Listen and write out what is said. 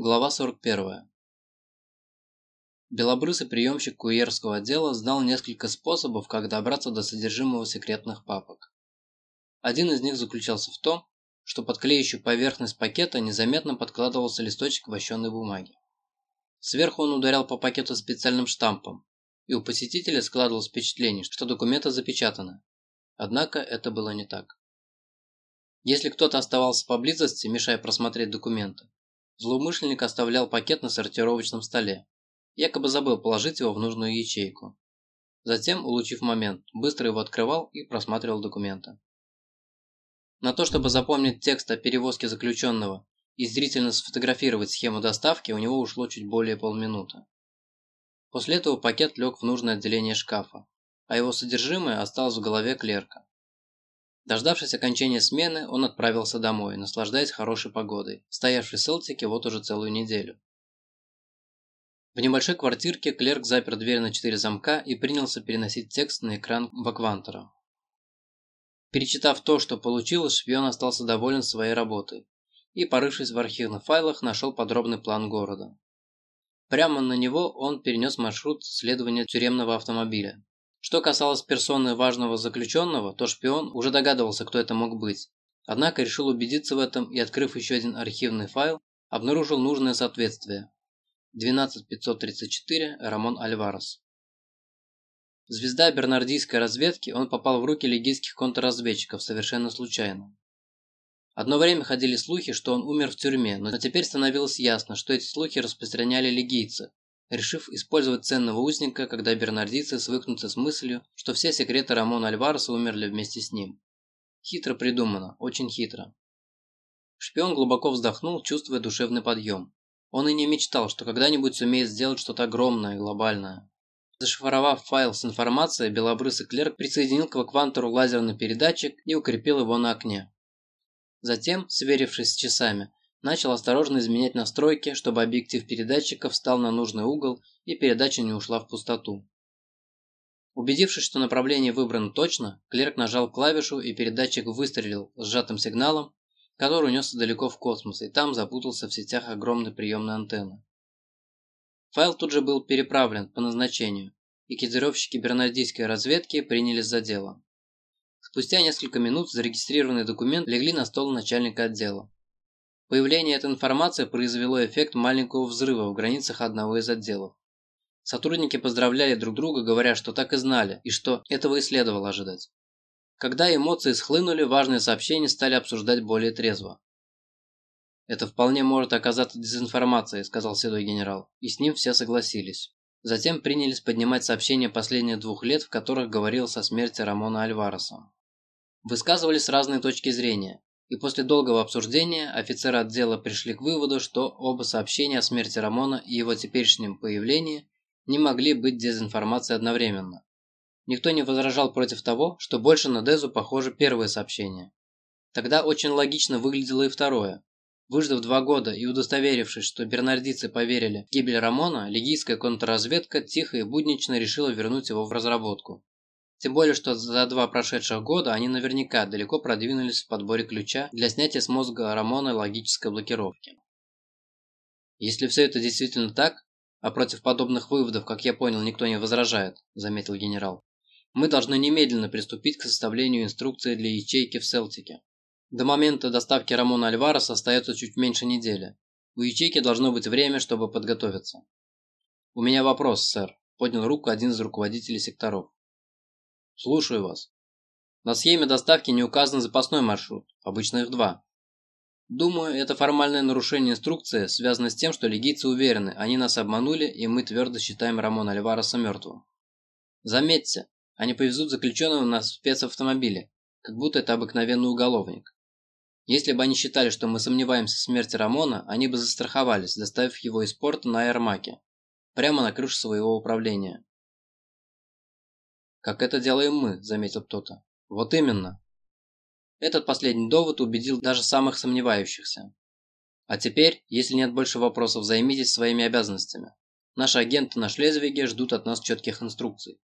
Глава 41. Белобрысый приемщик курьерского отдела знал несколько способов, как добраться до содержимого секретных папок. Один из них заключался в том, что под клеящую поверхность пакета незаметно подкладывался листочек вощеной бумаги. Сверху он ударял по пакету специальным штампом, и у посетителя складывалось впечатление, что документы запечатаны. Однако это было не так. Если кто-то оставался поблизости, мешая просмотреть документы, Злоумышленник оставлял пакет на сортировочном столе. Якобы забыл положить его в нужную ячейку. Затем, улучив момент, быстро его открывал и просматривал документы. На то, чтобы запомнить текст о перевозке заключенного и зрительно сфотографировать схему доставки, у него ушло чуть более полминуты. После этого пакет лег в нужное отделение шкафа, а его содержимое осталось в голове клерка. Дождавшись окончания смены, он отправился домой, наслаждаясь хорошей погодой, стоявшей в Селтике вот уже целую неделю. В небольшой квартирке клерк запер дверь на четыре замка и принялся переносить текст на экран Баквантера. Перечитав то, что получилось, шпион остался доволен своей работой и, порывшись в архивных файлах, нашел подробный план города. Прямо на него он перенес маршрут следования тюремного автомобиля. Что касалось персоны важного заключенного, то шпион уже догадывался, кто это мог быть. Однако решил убедиться в этом и, открыв еще один архивный файл, обнаружил нужное соответствие. 12534 Рамон Альварес. Звезда бернардийской разведки, он попал в руки легийских контрразведчиков совершенно случайно. Одно время ходили слухи, что он умер в тюрьме, но теперь становилось ясно, что эти слухи распространяли легийцы, решив использовать ценного узника, когда бернардийцы свыкнутся с мыслью, что все секреты Рамона Альвареса умерли вместе с ним. Хитро придумано, очень хитро. Шпион глубоко вздохнул, чувствуя душевный подъем. Он и не мечтал, что когда-нибудь сумеет сделать что-то огромное, глобальное. Зашифровав файл с информацией, белобрысый клерк присоединил к квантору лазерный передатчик и укрепил его на окне. Затем, сверившись с часами, Начал осторожно изменять настройки, чтобы объектив передатчика встал на нужный угол и передача не ушла в пустоту. Убедившись, что направление выбрано точно, клерк нажал клавишу и передатчик выстрелил сжатым сигналом, который унесся далеко в космос и там запутался в сетях огромной приемной антенны. Файл тут же был переправлен по назначению, и кодировщики бернардийской разведки принялись за дело. Спустя несколько минут зарегистрированный документ легли на стол начальника отдела. Появление этой информации произвело эффект маленького взрыва в границах одного из отделов. Сотрудники поздравляли друг друга, говоря, что так и знали, и что этого и следовало ожидать. Когда эмоции схлынули, важные сообщения стали обсуждать более трезво. «Это вполне может оказаться дезинформацией», – сказал седой генерал, и с ним все согласились. Затем принялись поднимать сообщения последних двух лет, в которых говорилось о смерти Рамона Альвареса. Высказывались разные точки зрения, и после долгого обсуждения офицеры отдела пришли к выводу, что оба сообщения о смерти Рамона и его теперешнем появлении не могли быть дезинформацией одновременно. Никто не возражал против того, что больше на Дезу похоже первое сообщение. Тогда очень логично выглядело и второе. Выждав два года и удостоверившись, что бернардийцы поверили в гибель Рамона, легийская контрразведка тихо и буднично решила вернуть его в разработку. Тем более, что за два прошедших года они наверняка далеко продвинулись в подборе ключа для снятия с мозга Рамона логической блокировки. Если все это действительно так, а против подобных выводов, как я понял, никто не возражает, заметил генерал, мы должны немедленно приступить к составлению инструкции для ячейки в Селтике. До момента доставки Рамона Альвареса остается чуть меньше недели. У ячейки должно быть время, чтобы подготовиться. «У меня вопрос, сэр», – поднял руку один из руководителей секторов. Слушаю вас. На схеме доставки не указан запасной маршрут, обычно их два. Думаю, это формальное нарушение инструкции связано с тем, что легийцы уверены, они нас обманули, и мы твердо считаем Рамона Альвареса мертвым. Заметьте, они повезут заключенного на спецавтомобиле, как будто это обыкновенный уголовник. Если бы они считали, что мы сомневаемся в смерти Рамона, они бы застраховались, доставив его из порта на Аэрмаке, прямо на крышу своего управления. «Как это делаем мы», – заметил кто-то. «Вот именно». Этот последний довод убедил даже самых сомневающихся. А теперь, если нет больше вопросов, займитесь своими обязанностями. Наши агенты на Шлезвиге ждут от нас четких инструкций.